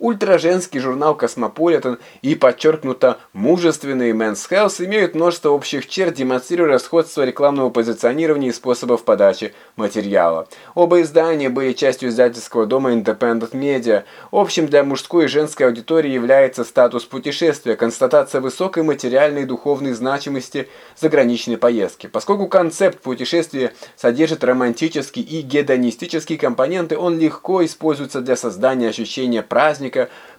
ультраженский журнал «Космополитен» и подчеркнуто мужественный «Men's Health» имеют множество общих черт, демонстрируя сходство рекламного позиционирования и способов подачи материала. Оба издания были частью издательского дома Independent Media. Общим для мужской и женской аудитории является статус путешествия, констатация высокой материальной и духовной значимости заграничной поездки. Поскольку концепт путешествия содержит романтические и гедонистические компоненты, он легко используется для создания ощущения праздника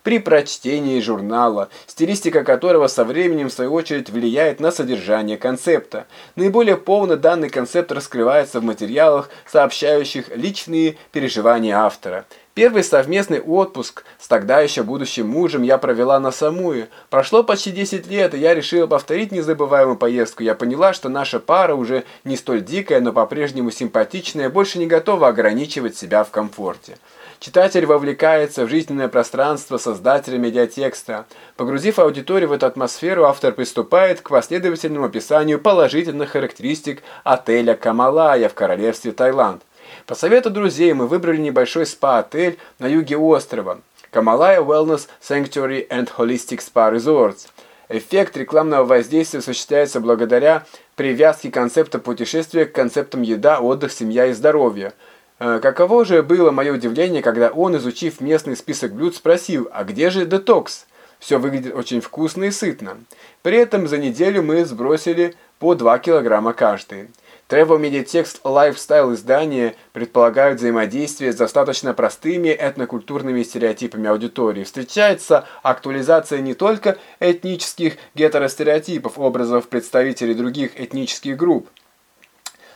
при прочтении журнала, стилистика которого со временем в свою очередь влияет на содержание концепта. Наиболее полно данный концепт раскрывается в материалах, сообщающих личные переживания автора. Первый совместный отпуск с тогда еще будущим мужем я провела на Самуе. Прошло почти 10 лет, и я решила повторить незабываемую поездку. Я поняла, что наша пара уже не столь дикая, но по-прежнему симпатичная, больше не готова ограничивать себя в комфорте. Читатель вовлекается в жизненное пространство создателя медиатекста. Погрузив аудиторию в эту атмосферу, автор приступает к последовательному описанию положительных характеристик отеля Камалая в королевстве Таиланд. По совету друзей мы выбрали небольшой спа-отель на юге острова Камалая Wellness Sanctuary and Holistic Spa Resorts. Эффект рекламного воздействия осуществляется благодаря привязке концепта путешествия к концептам еда, отдых, семья и здоровье. Э, каково же было мое удивление, когда он, изучив местный список блюд, спросил, а где же детокс? Все выглядит очень вкусно и сытно. При этом за неделю мы сбросили по 2 килограмма каждый. Travel Media Text Lifestyle издания предполагают взаимодействие с достаточно простыми этнокультурными стереотипами аудитории. Встречается актуализация не только этнических гетеростереотипов, образов представителей других этнических групп,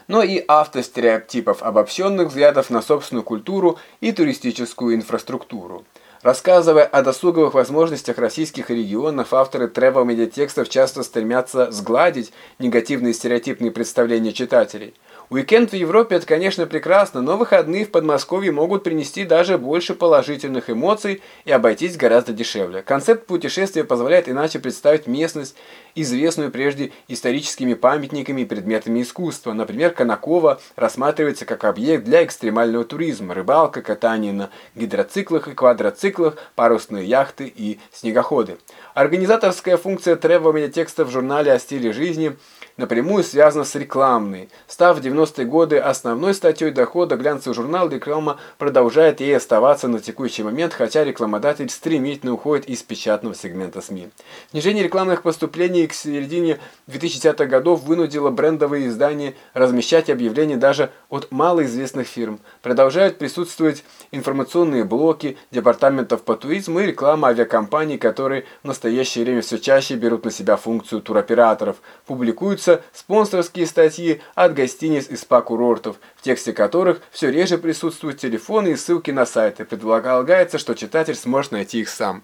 но и автостереотипов, обобщенных взглядов на собственную культуру и туристическую инфраструктуру. Рассказывая о досуговых возможностях российских регионов, авторы тревел-медиатекстов часто стремятся сгладить негативные стереотипные представления читателей – Уикенд в Европе – это, конечно, прекрасно, но выходные в Подмосковье могут принести даже больше положительных эмоций и обойтись гораздо дешевле. Концепт путешествия позволяет иначе представить местность, известную прежде историческими памятниками и предметами искусства. Например, Конакова рассматривается как объект для экстремального туризма, рыбалка, катание на гидроциклах и квадроциклах, парусные яхты и снегоходы. Организаторская функция требования текста в журнале о стиле жизни – напрямую связана с рекламной. Став в 90-е годы основной статьей дохода, глянцевый журнал реклама продолжает ей оставаться на текущий момент, хотя рекламодатель стремительно уходит из печатного сегмента СМИ. Снижение рекламных поступлений к середине 2010-х годов вынудило брендовые издания размещать объявления даже от малоизвестных фирм. Продолжают присутствовать информационные блоки департаментов по туризму и реклама авиакомпаний, которые в настоящее время все чаще берут на себя функцию туроператоров, публикуются публикуются спонсорские статьи от гостиниц и спа-курортов, в тексте которых все реже присутствуют телефоны и ссылки на сайты. Предполагается, что читатель сможет найти их сам.